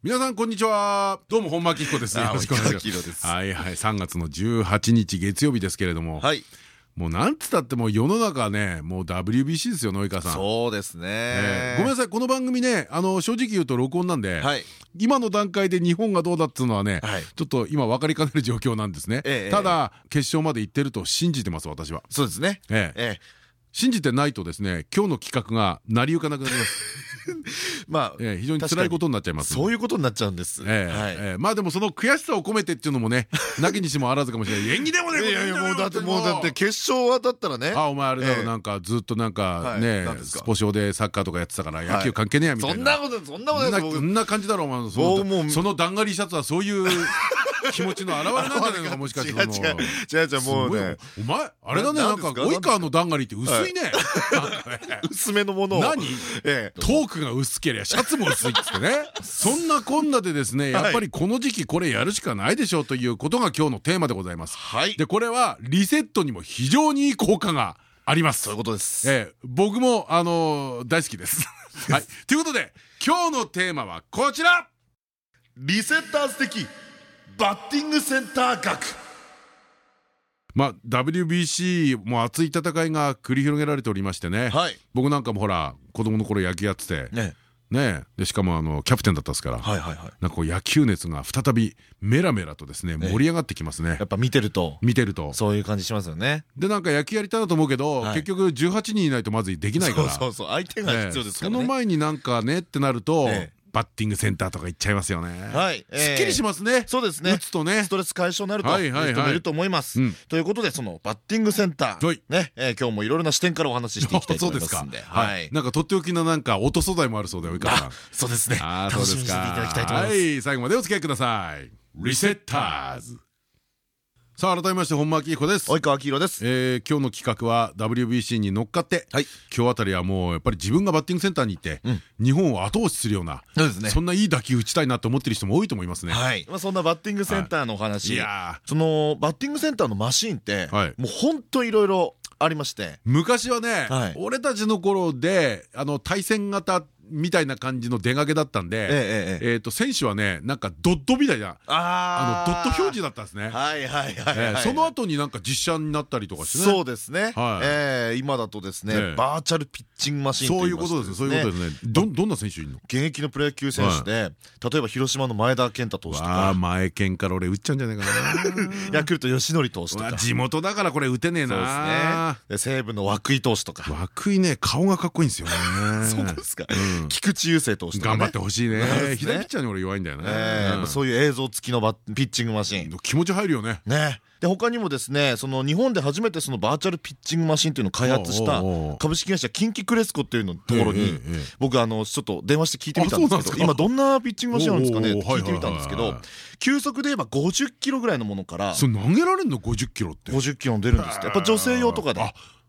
皆さんこんにちは。どうも本間明彦です。よろしくお願いします。はいはい。3月の18日月曜日ですけれども。はい。もうなんつったってもう世の中ねもう WBC ですよ野井川さん。そうですね、ごめんなさい。この番組ねあの正直言うと録音なんで、今の段階で日本がどうだっつうのはね、ちょっと今分かりかねる状況なんですね、ただ決勝まで行ってると信じてます私は。そうですね。ええ信じてないとですね今日の企画が成り行かなくなります。まあ、えー、非常に辛いことになっちゃいます。そういうことになっちゃうんです、えーはい。えー、まあでもその悔しさを込めてっていうのもね なきにしもあらずかもしれない。演技でもねいやいやもうだってもうだって決勝はだったらね。あお前あれだろなんかずっとなんかねスポ少でサッカーとかやってたから野球関係ねえやみたいな。そんなことそんなことそんな感じだろお前そのだんがりシャツはそういう気持ちの表れなんじゃないの？かもしかして違う違う違うもうね。お前あれだねなんか？及川のだんがりって薄いね。薄めのものを。何？トークが薄けりゃシャツも薄いっつってね。そんなこんなでですね。やっぱりこの時期これやるしかないでしょうということが今日のテーマでございます。でこれはリセットにも非常にいい効果があります。そういうことです。え僕もあの大好きです。はい。ということで今日のテーマはこちら！リセッターズ的バッティングセンター学まあ WBC も熱い戦いが繰り広げられておりましてね、はい、僕なんかもほら子供の頃野球やってて、ね。ね。でしかもあのキャプテンだったですから。なんかこう野球熱が再びメラメラとですね盛り上がってきますね。やっぱ見てると。見てると。そういう感じしますよね。でなんか野球やりたいなと思うけど結局18人いないとまずできないから。そうそう相手が必要ですからその前になんかねってなるとバッティングセンターとか行っちゃいますよね。はい。すっきりしますね。そうですね。打つとね。ストレス解消になるという人もいると思います。ということでそのバッティングセンターね今日もいろいろな視点からお話ししていきたいと思いますんで。はい。なんかとっておきのなんか音素材もあるそうで及川さん。そうですね。楽しみにしていただきたいと思います。はい。最後までお付き合いください。リセッターズ。さあ改めまして本間明彦です。及川明宏です、えー、今日の企画は WBC に乗っかって、はい、今日あたりはもうやっぱり自分がバッティングセンターに行って、うん、日本を後押しするようなそうです、ね、そんないい打球打ちたいなと思ってる人も多いと思いますね。はいまあそんなバッティングセンターのお話、はい、そのバッティングセンターのマシンって、はい、もう本当いろいろありまして。昔はね、はい、俺たちの頃であの対戦型みたいな感じの出がけだったんで、えっと選手はねなんかドットみたいなあのドット表示だったんですね。はいはいはい。その後になんか実写になったりとかしてそうですね。え今だとですねバーチャルピッチングマシンそういうことですそういうことですね。どどんな選手いるの？現役のプロ野球選手で例えば広島の前田健太投手とか。前健から俺打っちゃうんじゃないかな。ヤクルト吉則投手とか。地元だからこれ打てねえな。西武の涌井投手とか。涌井ね顔がかっこいいんですよね。そうですか。菊池雄星投手頑張ってほしいね。左ピッチャーに俺弱いんだよね。そういう映像付きのピッチングマシン。気持ち入るよね。ね。で他にもですねその日本で初めてそのバーチャルピッチングマシンっていうのを開発した株式会社近畿クレスコっていうのところに僕あのちょっと電話して聞いてみたんですけど。今どんなピッチングマシンなんですかね？って聞いてみたんですけど球速で言えば50キロぐらいのものからそれ投げられるの？50キロって。50キロ出るんですって。やっぱ女性用とかで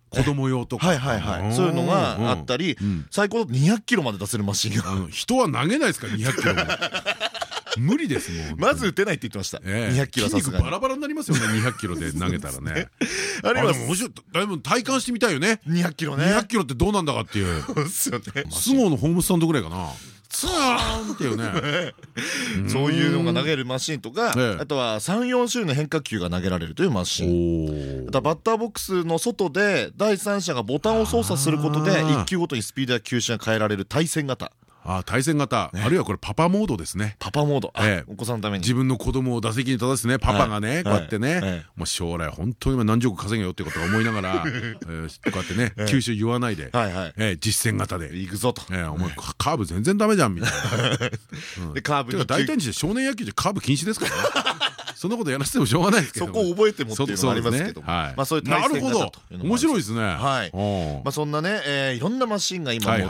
子供用とか。はいはいはい。そういうのがあったり最高200キロまで出せるマシンが。人は投げないですか？200キロも。無理ですもん。まず打てないって言ってました。200キロさすがに。バラバラになりますよね200キロで投げたらね。あるいは面白い。だいぶ体感してみたいよね。200キロね。200キロってどうなんだかっていう。相撲のホームスタンドぐらいかなツーンっていうね。そういうのが投げるマシンとかあとは34種類の変化球が投げられるというマシン。バッターボックスの外で第三者がボタンを操作することで1球ごとにスピードや球種が変えられる対戦型あ対戦型、あるいはこれパパモードですね。パパモード。お子さんのために。自分の子供を打席に立たせてねパパがねこうやってねもう将来本当に何十億稼げよってことを思いながら こうやってね九州言わないで実践型で。行くぞと。お前カーブ全然ダメじゃんみたいな。でカーブ大体にして少年野球でカーブ禁止ですからね そんなことやらせてもしょうがないですけどそこを覚えてもっていうのもありますけどまあそういうなるほど。面白いですね。はい。まあそんなねいろんなマシンが今も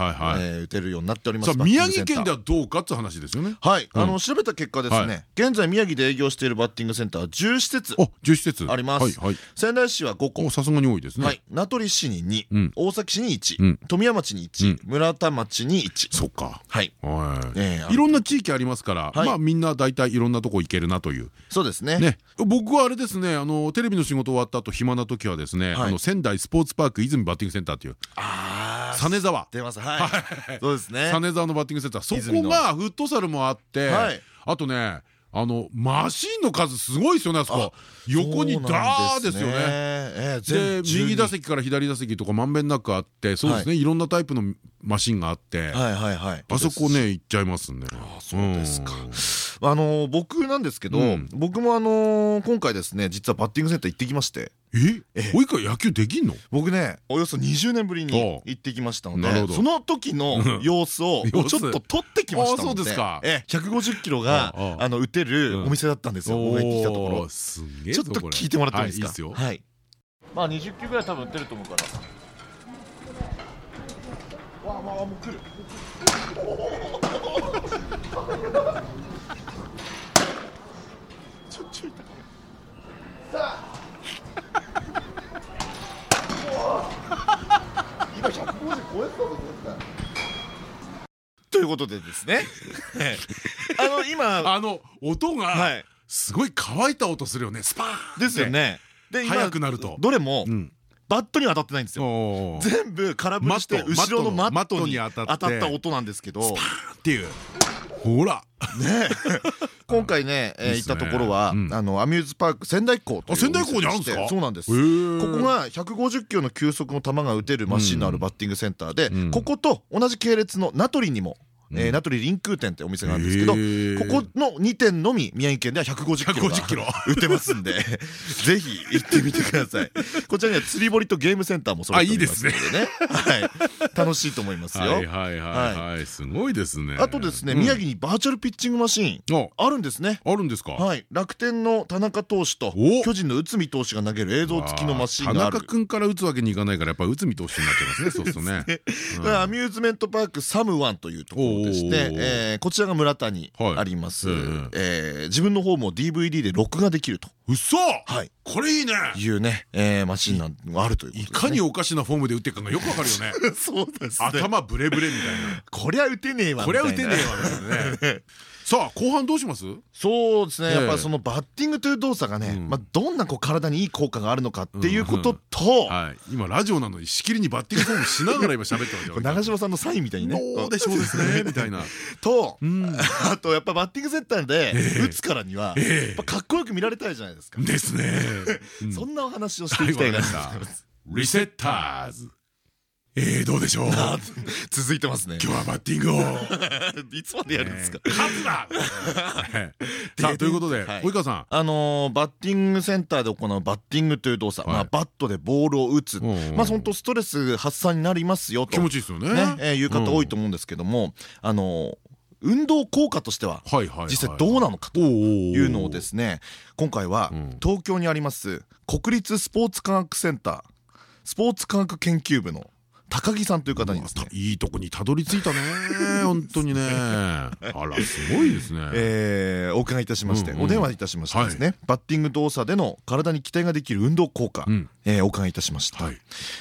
打てるようになっております。宮城県ではどうかって話ですよね。はい。あの調べた結果ですね。現在宮城で営業しているバッティングセンターは10施設10施設。あります。仙台市は5個。さすがに多いですね。名取市に2大崎市に1富山町に1村田町に1そっか。はい。い。ろんな地域ありますからまあみんな大体いろんなとこ行けるなという。そうですね。僕はあれですねあのテレビの仕事終わった後暇な時はですねあの仙台スポーツパーク泉バッティングセンターっていう。実沢出ます。はい。そうですね。実沢のバッティングセンター。そこがフットサルもあってあとねあのマシンの数すごいですよねあそこ。横にダーですよね。で右打席から左打席とかまんべんなくあってそうですね。いろんなタイプのマシンがあって。あそこね行っちゃいますね。そうですかあの僕なんですけど僕もあの今回ですね実はバッティングセンター行ってきまして。え？及川野球できんの？僕ねおよそ20年ぶりに行ってきましたのでその時の様子を ちょっと撮ってきましたので。150キロがあの打てるお店だったんですよ。僕が行ってきたところ。ちょっと聞いてもらっていいですか？はい。まあ20球ぐらい多分打ってると思うから。わあまあもう来るちょっちょいさあ今150超えてたぞということでですね。あの今あの音がすごい乾いた音するよね。スパーンですよね。で速くなると。どれもバットには当たってないんですよ。全部空振りして後ろのマットに当たった音なんですけど。スパーンっていうほら。ね。今回ね行ったところはあのアミューズパーク仙台港という仙台港にあるんですかそうなんです。ここが150キロの球速の球が打てるマシンのあるバッティングセンターでここと同じ系列の名取にもえ名取臨空店ってお店なんですけどここの2店のみ宮城県では150キロ売ってますんで ぜひ行ってみてください。こちらには釣り堀とゲームセンターも揃っておりますのでね。楽しいと思いますよ。はいはいはいすごいですね。あとですね宮城にバーチャルピッチングマシーンあるんですね。あるんですか？はい。楽天の田中投手と巨人の内海投手が投げる映像付きのマシーンがある。田中君から打つわけにいかないからやっぱ内海投手になっちゃいますねそうするとね。アミューズメントパークサムワンというところでして、えー、こちらが村田にあります、はい、えー、自分の方も DVD で録画できるとうそはい。これいいね。いうね、えー、マシンなんかがあるという、ね、いかにおかしなフォームで打っていくかがよくわかるよね。そうです、ね、頭ブレブレみたいな。こりゃ打てねえわこりゃ打てねえわね。さあ後半どうします？そうですね。やっぱそのバッティングという動作がねまあどんなこう体にいい効果があるのかっていうことと今ラジオなのにしきりにバッティングフォームしながら今喋ってますよ 長嶋さんのサインみたいにね。どうでしょうですねみたいな。とあとやっぱバッティングセンターで打つからにはやっぱかっこよく見られたいじゃないですかですね。そん。んなお話をしていきたいな。リセッターズえー、どうでしょう？続いてますね。今日はバッティングを。いつまでやるんですか？勝つな！さあということで及川さん。あのバッティングセンターで行うバッティングという動作まあバットでボールを打つ。まあ本当ストレス発散になりますよと。気持ちいいですよね。えいう方多いと思うんですけどもあの運動効果としては実際どうなのかというのをですね今回は東京にあります国立スポーツ科学センタースポーツ科学研究部の高木さんという方にね。いいとこにたどり着いたね 本当にね。あらすごいですね。えお伺いいたしましてお電話いたしましてですねバッティング動作での体に期待ができる運動効果えお伺いいたしました。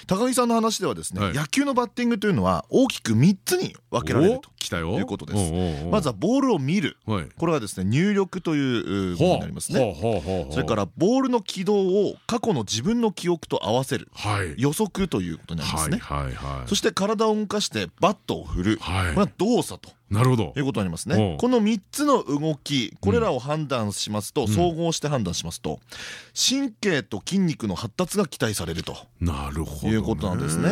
高木さんの話ではですね野球のバッティングというのは大きく3つに分けられるということです。まずはボールを見る。これはですね入力ということになりますね。それからボールの軌道を過去の自分の記憶と合わせる。予測ということになりますね。そして体を動かしてバットを振る。これは動作となるほど。いうことになりますね。この3つの動きこれらを判断しますと総合して判断しますと神経と筋肉の発達が期待されると。なるほどいうことなんですね。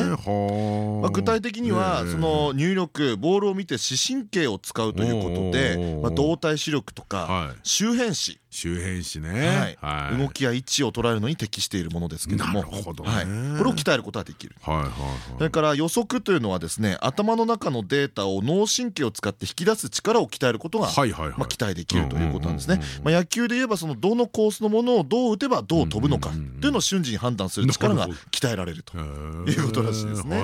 まあ具体的にはその入力ボールを見て視神経を使うということで動体視力とか周辺視周辺視ね。動きや位置を捉えるのに適しているものですけども。これを鍛えることはできる。それから予測というのはですね頭の中のデータを脳神経を使って引き出す力を鍛えることが期待できるということなんですね。野球で言えばそのどのコースのものをどう打てばどう飛ぶのか。というのを瞬時に判断する力が鍛えられるということらしいですね。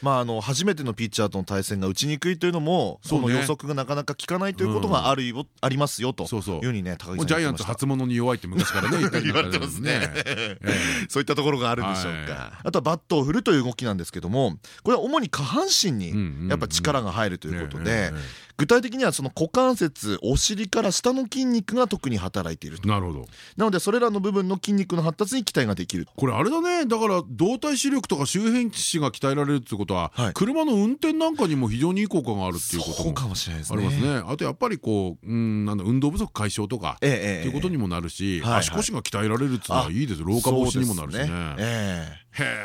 まああの初めてのピッチャーとの対戦が打ちにくいというのもその予測がなかなか効かないということがあるありますよというふうにね高木さんイアンツ初物に弱いって昔からね 言われてますね。そういったところがあるんでしょうか。あとはバットを振るという動きなんですけどもこれは主に下半身にやっぱ力が入るということで具体的にはその股関節お尻から下の筋肉が特に働いているなるほど。なのでそれらの部分の筋肉の発達に期待ができる。これあれだね。だから動体視力とか周辺視が鍛えられるってことは、はい、車の運転なんかにも非常にいい効果があるっていうこともかもしれないですね。ありますね。あとやっぱりこううんなんだ運動不足解消とかっていうことにもなるし足腰が鍛えられるっていうのはいいです老化防止にもなるしね。ええ。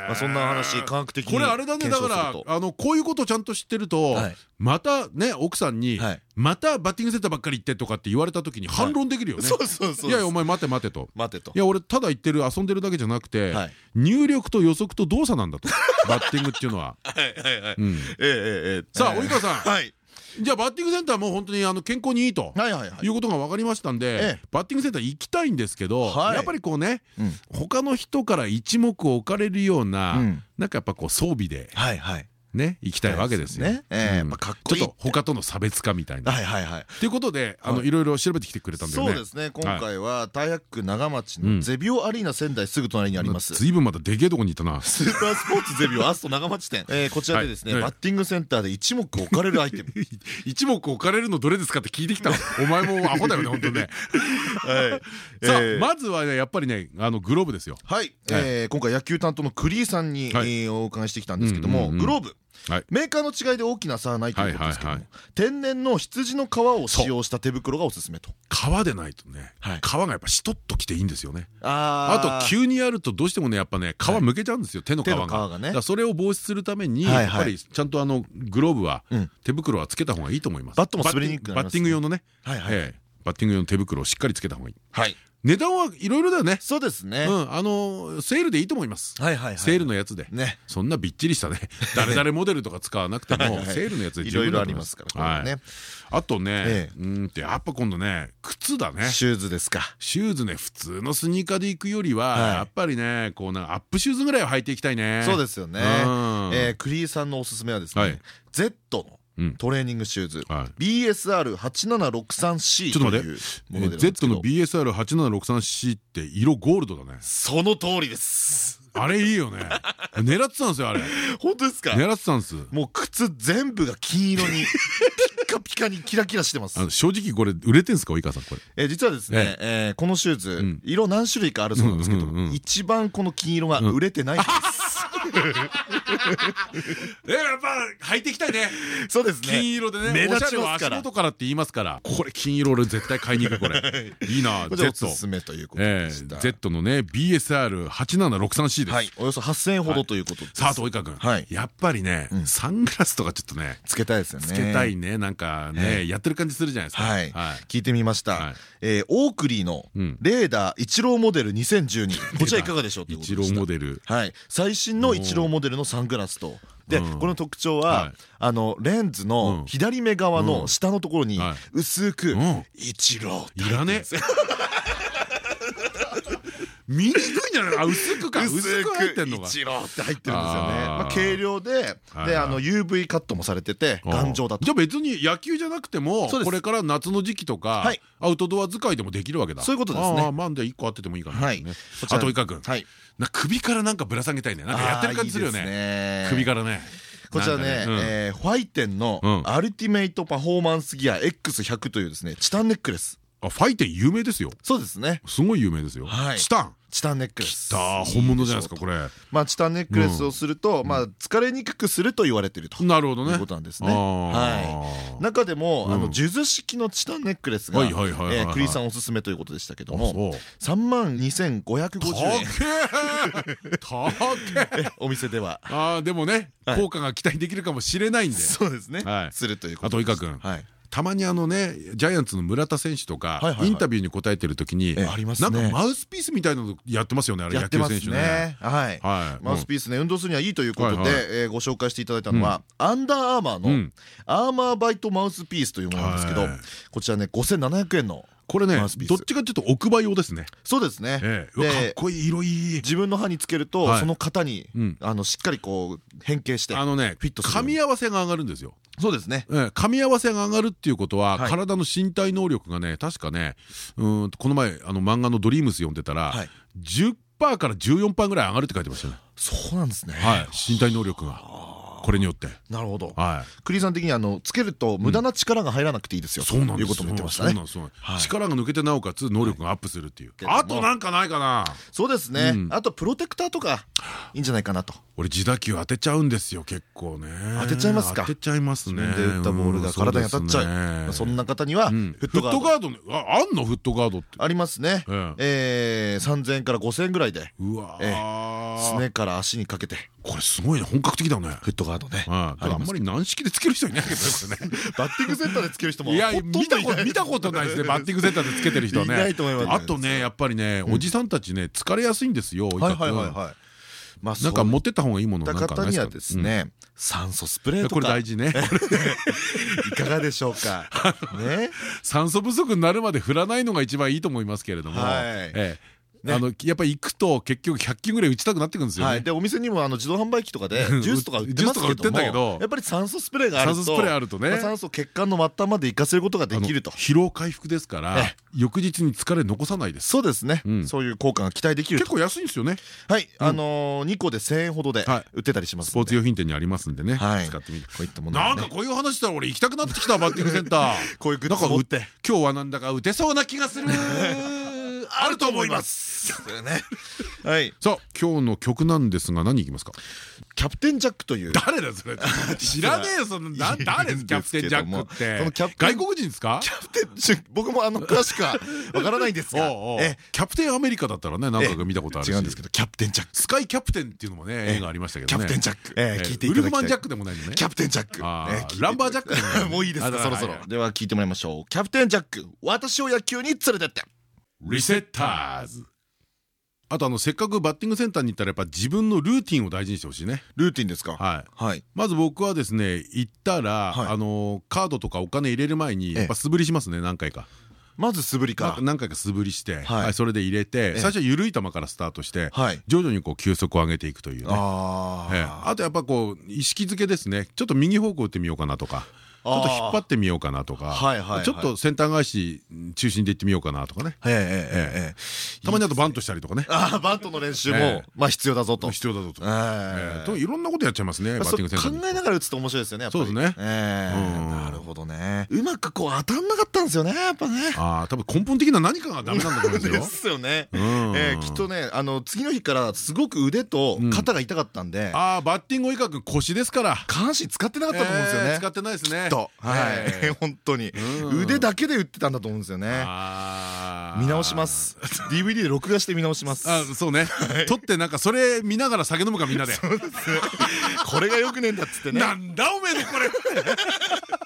まあそんな話科学的これあれだね。だからあのこういうことちゃんと知ってるとまたね奥さんに「またバッティングセンターばっかり行って」とかって言われた時に反論できるよね。いやいやお前待て待てと。待てと。いや俺ただ言ってる遊んでるだけじゃなくて入力と予測と動作なんだと バッティングっていうのは。はいはいはい。ええええ。さあ及川さん。はい。じゃあバッティングセンターも本当にあの健康にいいということが分かりましたんでバッティングセンター行きたいんですけどやっぱりこうね他の人から一目置かれるようななんかやっぱこう装備で。ね行きたいわけですよ。ちょっと他との差別化みたいな。ということであのいろいろ調べてきてくれたんでそうですね今回は大白区長町のゼビオアリーナ仙台すぐ隣にあります。ずいぶんまたでけえとこにいたな。スーパースポーツゼビオアスト長町店。こちらでですねバッティングセンターで一目置かれるアイテム。一目置かれるのどれですかって聞いてきた。お前もアホだよね本当ね。さあまずはやっぱりねあのグローブですよ。はい。今回野球担当のクリーさんにお伺いしてきたんですけどもグローブ。メーカーの違いで大きな差はないということですけども天然の羊の皮を使用した手袋がおすすめと。皮でないとね皮がやっぱしとっときていいんですよね。あと急にやるとどうしてもねやっぱね皮むけちゃうんですよ手の皮が。それを防止するためにやっぱりちゃんとあのグローブは手袋はつけた方がいいと思います。バットも滑りにくくバッティング用のね。バッティング用の手袋をしっかりつけた方がいい値段はいろいろだよね。そうですね。あのセールでいいと思います。セールのやつで。そんなびっちりしたね。誰々モデルとか使わなくてもセールのやつで十分ありますからね。あとねうんってやっぱ今度ね靴だね。シューズですか。シューズね普通のスニーカーで行くよりはやっぱりねこうなアップシューズぐらいは履いていきたいね。そうですよね。クリーさんのおすすめはですね Z のトレーニングシューズ。BSR8763C ちょっと待って。Z の BSR8763C って色ゴールドだね。その通りです。あれいいよね。狙ってたんですよあれ。本当ですか？狙ってたんです。もう靴全部が金色にピカピカにキラキラしてます。正直これ売れてんすか及川さんこれ。え実はですねこのシューズ色何種類かあるそうなんですけど一番この金色が売れてないです。え やっぱ履いていきたいね。そうですね。金色でね。目立ちますから。足元からって言いますから。これ金色俺絶対買いに行くこれ。い。いな Z おすすめということでした。Z のね BSR8763C です。およそ8000円ほどということです。さあと及川君。やっぱりねサングラスとかちょっとねつけたいですよね。つけたいね。なんかねやってる感じするじゃないですか。はい。聞いてみました。オークリーのレーダー一郎モデル2012こちらいかがでしょう一郎モデル。はい。最新の一郎モデルのサングラスと。でこの特徴はあのレンズの左目側の下のところに薄く「一郎」いらね見にくいんじゃないあ薄くか。薄く。入ってんのが。一郎って入ってるんですよね。まあ軽量でであの UV カットもされてて頑丈だと。じゃあ別に野球じゃなくてもこれから夏の時期とかアウトドア使いでもできるわけだ。そういうことですね。まあで1個あっててもいいかな。あといかくん首からなんかぶら下げたいねな。んかやってる感じするよね。首からね。こちらねファイテンのアルティメイトパフォーマンスギア X100 というですねチタンネックレスあファイテン有名ですよ。そうですね。すごい有名ですよ。チタン。チタンネックレス。本物じゃないですかこれ。まあチタンネックレスをするとまあ疲れにくくすると言われていると。なるほどね。いうことなんですね。はい。中でもあの数珠式のチタンネックレスがクリーさんおすすめということでしたけども3万2550円。高 えお店では。ああでもね効果が期待できるかもしれないんで。そうですね。するということあといかくんたまにあのねジャイアンツの村田選手とかインタビューに答えてる時になんかマウスピースみたいなのやってますよねあれ野球選手ね。はい。マウスピースね運動するにはいいということでご紹介していただいたのはアンダーアーマーのアーマーバイトマウスピースというものなんですけどこちらね5700円のこれねどっちかっていうと奥歯用ですね。そうですね。かっこいい色いい。自分の歯につけるとその型にあのしっかりこう変形して。あのねフィット噛み合わせが上がるんですよ。そうですね。噛み合わせが上がるっていうことは体の身体能力がね確かねうんこの前あの漫画の「ドリームス」読んでたら10%から14%ぐらい上がるって書いてましたね。そうなんですね。身体能力が。これによって。なるほど。クリさん的にあのつけると無駄な力が入らなくていいですよということも言ってましたね。力が抜けてなおかつ能力がアップするっていう。あとなんかないかな。そうですね。あとプロテクターとかいいんじゃないかなと。俺自打球当てちゃうんですよ結構ね。当てちゃいますか。当てちゃいますね。で打ったボールが体に当たっちゃう。そんな方にはフットガード。あんの？フットガードって。ありますね。え3000円から5000円ぐらいで。うわすねから足にかけてこれすごいね。本格的だね。フットガードね。あんまり軟式でつける人いないけどね。バッティングセンターでつける人もいや見たことないですね。バッティングセンターでつけてる人ね。あとねやっぱりねおじさんたちね疲れやすいんですよはいはいはい。まあなんか持ってった方がいいものなんか方にはですね酸素スプレーとか。これ大事ね。いかがでしょうか？ね。酸素不足になるまで振らないのが一番いいと思いますけれども。ええあのやっぱり行くと結局100均ぐらい打ちたくなってくるんですよでお店にもあの自動販売機とかで ジュースとか売ってますけどやっぱり酸素スプレーがあると酸素スプレーあるとね。酸素血管の末端まで行かせることができると。疲労回復ですから翌日に疲れ残さないです。そうですね。そういう効果が期待できる結構安いんですよね。はい。あの2個で1000円ほどで売ってたりしますスポーツ用品店にありますんでね。使ってみるこういったものなんかこういう話したら俺行きたくなってきたバッティングセンター。こういうグッズ持って。今日はなんだか打てそうな気がする あると思います。はい。さあ今日の曲なんですが何いきますか？キャプテンジャックという。誰だそれ。知らねえよその誰ですキャプテンジャックって。外国人ですか？キャプテン僕もあの詳しくはわからないんですが。キャプテンアメリカだったらね何回か見たことある違うんですけどキャプテンジャック。スカイキャプテンっていうのもね映画ありましたけどキャプテンジャック。聞いてウルフマンジャックでもないのね。キャプテンジャック。ランバージャックもういいです。かそろそろ。では聞いてもらいましょう。キャプテンジャック。私を野球に連れてってリセッターズ。あとあのせっかくバッティングセンターに行ったらやっぱ自分のルーティンを大事にしてほしいね。ルーティンですか？はい。まず僕はですね行ったらあのカードとかお金入れる前にやっぱ素振りしますね何回か。まず素振りか。何回か素振りしてそれで入れて最初は緩い球からスタートして徐々にこう球速を上げていくというね。あとやっぱこう意識づけですね。ちょっと右方向打ってみようかなとかちょっと引っ張ってみようかなとかちょっとセンター返し中心でいってみようかなとかね。たまにあとバントしたりとかね。バントの練習もまあ必要だぞと。必要だぞと。いろんなことやっちゃいますねバッティングセンター考えながら打つと面白いですよねそうですね。なるほどね。うまくこう当たんなかったんですよねやっぱね。ああ多分根本的な何かがダメなんだと思うんですよ。ですよね。きっとねあの次の日からすごく腕と肩が痛かったんで。ああバッティングをいかく腰ですから。下半身使ってなかったと思うんですよね。使ってないですねはい。本当に。腕だけで打ってたんだと思うんですよね。見直します。DVD で録画して見直します。あそうね。撮ってなんかそれ見ながら酒飲むかみんなで。これがよくねえんだっつってね。なんだおめえでこれ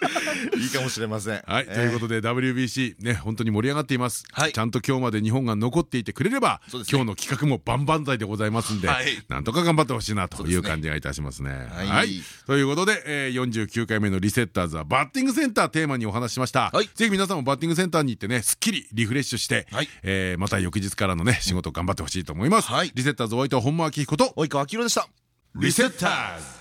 いいかもしれません。はいということで WBC ね本当に盛り上がっています。ちゃんと今日まで日本が残っていてくれれば今日の企画も万々歳でございますんでなんとか頑張ってほしいなという感じがいたしますね。はい。ということで49回目のリセッターズはバッティングセンターテーマにお話しました。ぜひ皆さんもバッティングセンターに行ってねすっきりリフレッシュしてまた翌日からのね仕事頑張ってほしいと思います。リセッターズお相手は本間明彦と及川明宏でした。リセッターズ